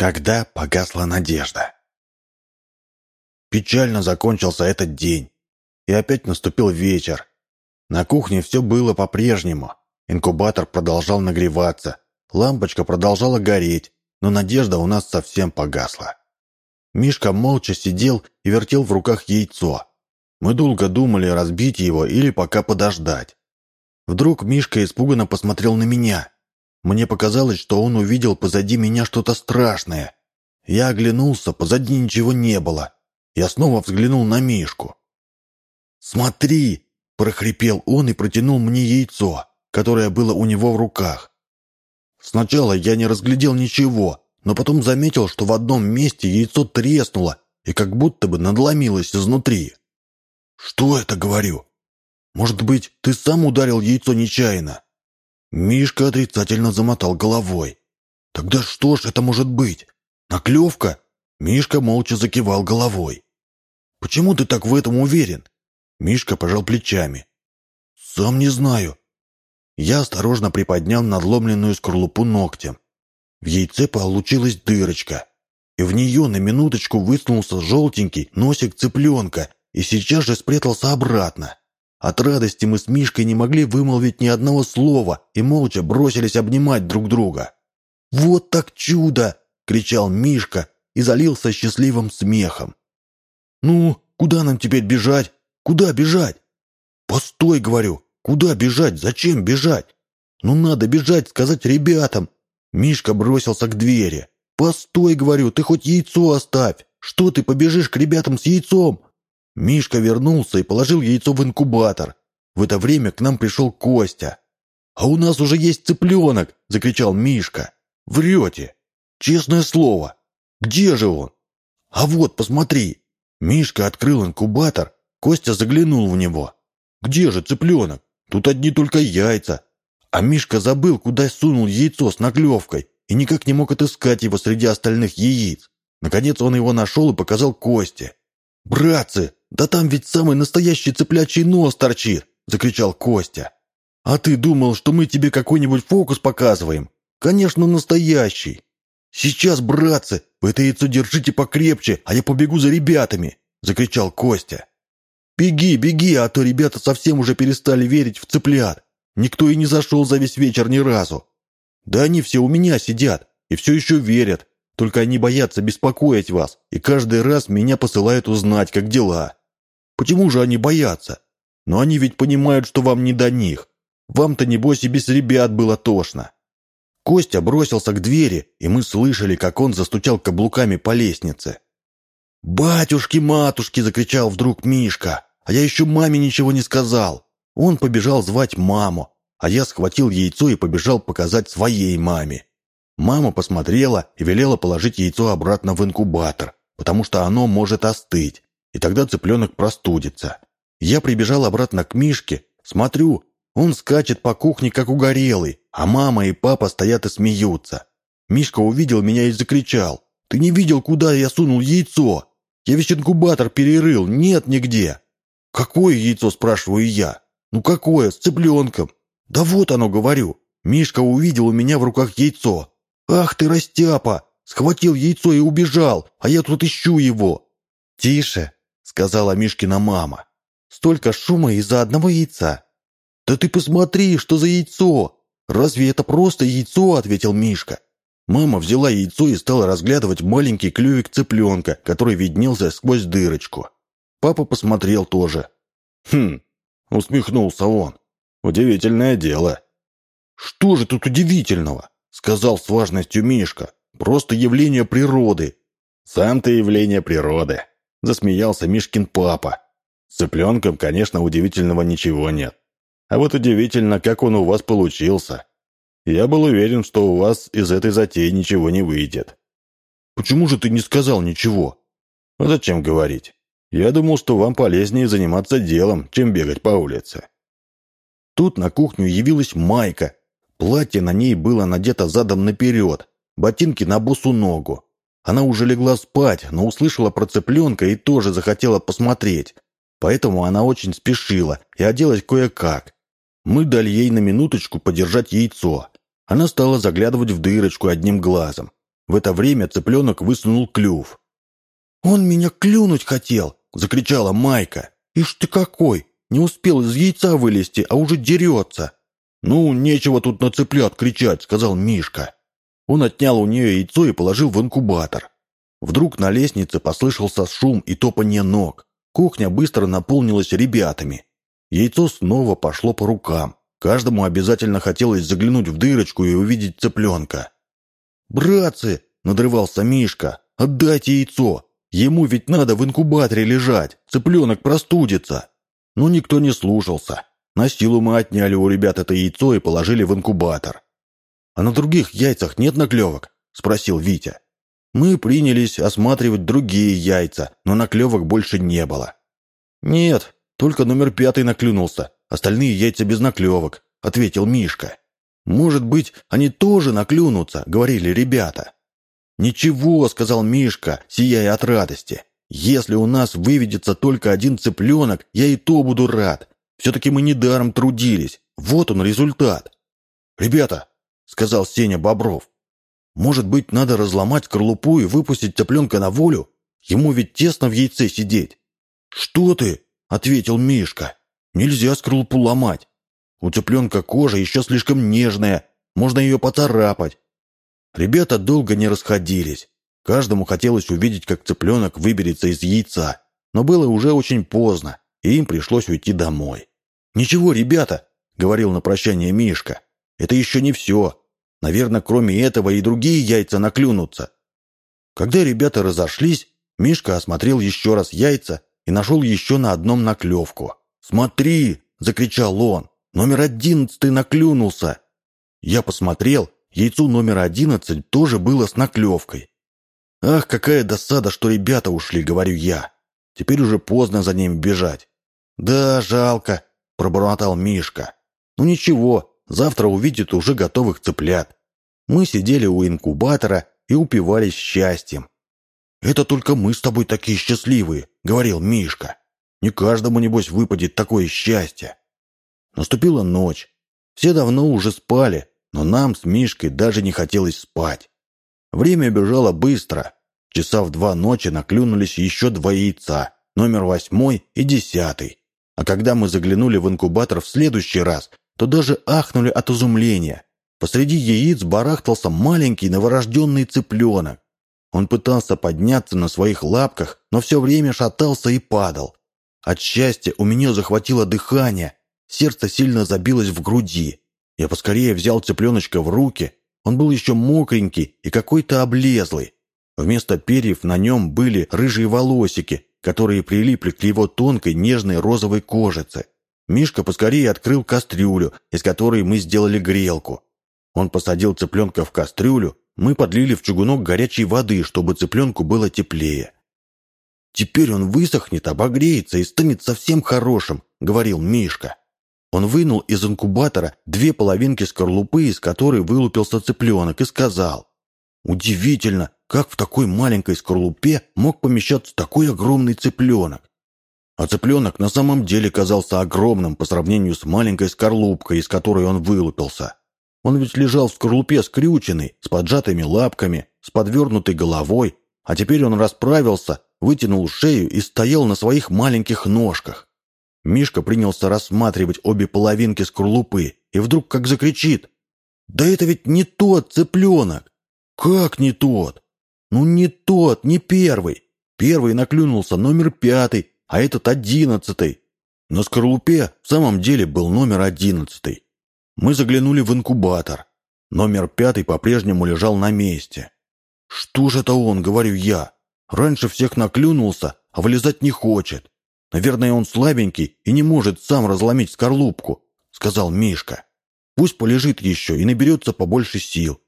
Когда погасла надежда. Печально закончился этот день. И опять наступил вечер. На кухне все было по-прежнему. Инкубатор продолжал нагреваться. Лампочка продолжала гореть, но надежда у нас совсем погасла. Мишка молча сидел и вертел в руках яйцо. Мы долго думали, разбить его или пока подождать. Вдруг Мишка испуганно посмотрел на меня. Мне показалось, что он увидел позади меня что-то страшное. Я оглянулся, позади ничего не было. Я снова взглянул на Мишку. «Смотри!» – прохрипел он и протянул мне яйцо, которое было у него в руках. Сначала я не разглядел ничего, но потом заметил, что в одном месте яйцо треснуло и как будто бы надломилось изнутри. «Что это?» – говорю. «Может быть, ты сам ударил яйцо нечаянно?» Мишка отрицательно замотал головой. «Тогда что ж это может быть? Наклевка?» Мишка молча закивал головой. «Почему ты так в этом уверен?» Мишка пожал плечами. «Сам не знаю». Я осторожно приподнял надломленную скорлупу ногтем. В яйце получилась дырочка, и в нее на минуточку высунулся желтенький носик цыпленка и сейчас же спрятался обратно. От радости мы с Мишкой не могли вымолвить ни одного слова и молча бросились обнимать друг друга. «Вот так чудо!» — кричал Мишка и залился счастливым смехом. «Ну, куда нам теперь бежать? Куда бежать?» «Постой!» — говорю. «Куда бежать? Зачем бежать? Ну, надо бежать, сказать ребятам!» Мишка бросился к двери. «Постой!» — говорю. «Ты хоть яйцо оставь! Что ты побежишь к ребятам с яйцом? Мишка вернулся и положил яйцо в инкубатор. В это время к нам пришел Костя. «А у нас уже есть цыпленок!» – закричал Мишка. «Врете! Честное слово! Где же он?» «А вот, посмотри!» Мишка открыл инкубатор, Костя заглянул в него. «Где же цыпленок? Тут одни только яйца!» А Мишка забыл, куда сунул яйцо с наклевкой и никак не мог отыскать его среди остальных яиц. Наконец он его нашел и показал Косте. «Братцы, да там ведь самый настоящий цыплячий нос торчит!» — закричал Костя. «А ты думал, что мы тебе какой-нибудь фокус показываем? Конечно, настоящий!» «Сейчас, братцы, вы это яйцо держите покрепче, а я побегу за ребятами!» — закричал Костя. «Беги, беги, а то ребята совсем уже перестали верить в цыплят. Никто и не зашел за весь вечер ни разу. Да они все у меня сидят и все еще верят, только они боятся беспокоить вас, и каждый раз меня посылают узнать, как дела. Почему же они боятся? Но они ведь понимают, что вам не до них. Вам-то, небось, и без ребят было тошно». Костя бросился к двери, и мы слышали, как он застучал каблуками по лестнице. «Батюшки-матушки!» — закричал вдруг Мишка. «А я еще маме ничего не сказал!» Он побежал звать маму, а я схватил яйцо и побежал показать своей маме. Мама посмотрела и велела положить яйцо обратно в инкубатор, потому что оно может остыть, и тогда цыпленок простудится. Я прибежал обратно к Мишке, смотрю, он скачет по кухне, как угорелый, а мама и папа стоят и смеются. Мишка увидел меня и закричал. «Ты не видел, куда я сунул яйцо? Я весь инкубатор перерыл, нет нигде». «Какое яйцо?» – спрашиваю я. «Ну какое? С цыпленком». «Да вот оно, говорю». Мишка увидел у меня в руках яйцо. «Ах ты, растяпа! Схватил яйцо и убежал, а я тут ищу его!» «Тише!» — сказала Мишкина мама. «Столько шума из-за одного яйца!» «Да ты посмотри, что за яйцо! Разве это просто яйцо?» — ответил Мишка. Мама взяла яйцо и стала разглядывать маленький клювик цыпленка, который виднелся сквозь дырочку. Папа посмотрел тоже. «Хм!» — усмехнулся он. «Удивительное дело!» «Что же тут удивительного?» Сказал с важностью Мишка. «Просто явление природы». «Сам ты явление природы», — засмеялся Мишкин папа. «С цыпленком, конечно, удивительного ничего нет. А вот удивительно, как он у вас получился. Я был уверен, что у вас из этой затеи ничего не выйдет». «Почему же ты не сказал ничего?» «А зачем говорить? Я думал, что вам полезнее заниматься делом, чем бегать по улице». Тут на кухню явилась Майка Платье на ней было надето задом наперед, ботинки на босу ногу. Она уже легла спать, но услышала про цыпленка и тоже захотела посмотреть. Поэтому она очень спешила и оделась кое-как. Мы дали ей на минуточку подержать яйцо. Она стала заглядывать в дырочку одним глазом. В это время цыпленок высунул клюв. «Он меня клюнуть хотел!» — закричала Майка. «Ишь ты какой! Не успел из яйца вылезти, а уже дерется!» «Ну, нечего тут на цыплят кричать», — сказал Мишка. Он отнял у нее яйцо и положил в инкубатор. Вдруг на лестнице послышался шум и топанье ног. Кухня быстро наполнилась ребятами. Яйцо снова пошло по рукам. Каждому обязательно хотелось заглянуть в дырочку и увидеть цыпленка. «Братцы!» — надрывался Мишка. «Отдайте яйцо! Ему ведь надо в инкубаторе лежать! Цыпленок простудится!» Но никто не слушался. На силу мы отняли у ребят это яйцо и положили в инкубатор. «А на других яйцах нет наклевок?» — спросил Витя. Мы принялись осматривать другие яйца, но наклевок больше не было. «Нет, только номер пятый наклюнулся, остальные яйца без наклевок», — ответил Мишка. «Может быть, они тоже наклюнутся», — говорили ребята. «Ничего», — сказал Мишка, сияя от радости. «Если у нас выведется только один цыпленок, я и то буду рад. Все-таки мы недаром трудились. Вот он результат». «Ребята», — сказал Сеня Бобров, может быть, надо разломать скорлупу и выпустить цыпленка на волю? Ему ведь тесно в яйце сидеть». «Что ты?» — ответил Мишка. «Нельзя скорлупу ломать. У цыпленка кожа еще слишком нежная, можно ее поцарапать». Ребята долго не расходились. Каждому хотелось увидеть, как цыпленок выберется из яйца. Но было уже очень поздно, и им пришлось уйти домой. «Ничего, ребята», — говорил на прощание Мишка, — «это еще не все. Наверное, кроме этого и другие яйца наклюнутся. Когда ребята разошлись, Мишка осмотрел еще раз яйца и нашел еще на одном наклевку. «Смотри!» — закричал он. «Номер одиннадцатый наклюнулся!» Я посмотрел, яйцу номер одиннадцать тоже было с наклевкой. «Ах, какая досада, что ребята ушли!» — говорю я. «Теперь уже поздно за ними бежать». «Да, жалко», — пробормотал Мишка. «Ну ничего, Завтра увидит уже готовых цыплят. Мы сидели у инкубатора и упивались счастьем. «Это только мы с тобой такие счастливые», — говорил Мишка. «Не каждому, небось, выпадет такое счастье». Наступила ночь. Все давно уже спали, но нам с Мишкой даже не хотелось спать. Время бежало быстро. Часа в два ночи наклюнулись еще два яйца, номер восьмой и десятый. А когда мы заглянули в инкубатор в следующий раз, то даже ахнули от изумления. Посреди яиц барахтался маленький новорожденный цыпленок. Он пытался подняться на своих лапках, но все время шатался и падал. От счастья у меня захватило дыхание, сердце сильно забилось в груди. Я поскорее взял цыпленочка в руки, он был еще мокренький и какой-то облезлый. Вместо перьев на нем были рыжие волосики, которые прилипли к его тонкой нежной розовой кожице. Мишка поскорее открыл кастрюлю, из которой мы сделали грелку. Он посадил цыпленка в кастрюлю, мы подлили в чугунок горячей воды, чтобы цыпленку было теплее. «Теперь он высохнет, обогреется и станет совсем хорошим», — говорил Мишка. Он вынул из инкубатора две половинки скорлупы, из которой вылупился цыпленок, и сказал, «Удивительно, как в такой маленькой скорлупе мог помещаться такой огромный цыпленок. А цыпленок на самом деле казался огромным по сравнению с маленькой скорлупкой, из которой он вылупился. Он ведь лежал в скорлупе скрюченный, с поджатыми лапками, с подвернутой головой, а теперь он расправился, вытянул шею и стоял на своих маленьких ножках. Мишка принялся рассматривать обе половинки скорлупы и вдруг как закричит. «Да это ведь не тот цыпленок!» «Как не тот?» «Ну не тот, не первый!» Первый наклюнулся номер пятый, а этот одиннадцатый. На скорлупе в самом деле был номер одиннадцатый. Мы заглянули в инкубатор. Номер пятый по-прежнему лежал на месте. «Что же это он?» — говорю я. «Раньше всех наклюнулся, а вылезать не хочет. Наверное, он слабенький и не может сам разломить скорлупку», — сказал Мишка. «Пусть полежит еще и наберется побольше сил.